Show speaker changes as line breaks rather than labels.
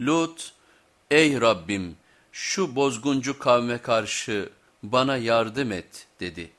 Lut, ''Ey Rabbim şu bozguncu kavme karşı bana yardım et.'' dedi.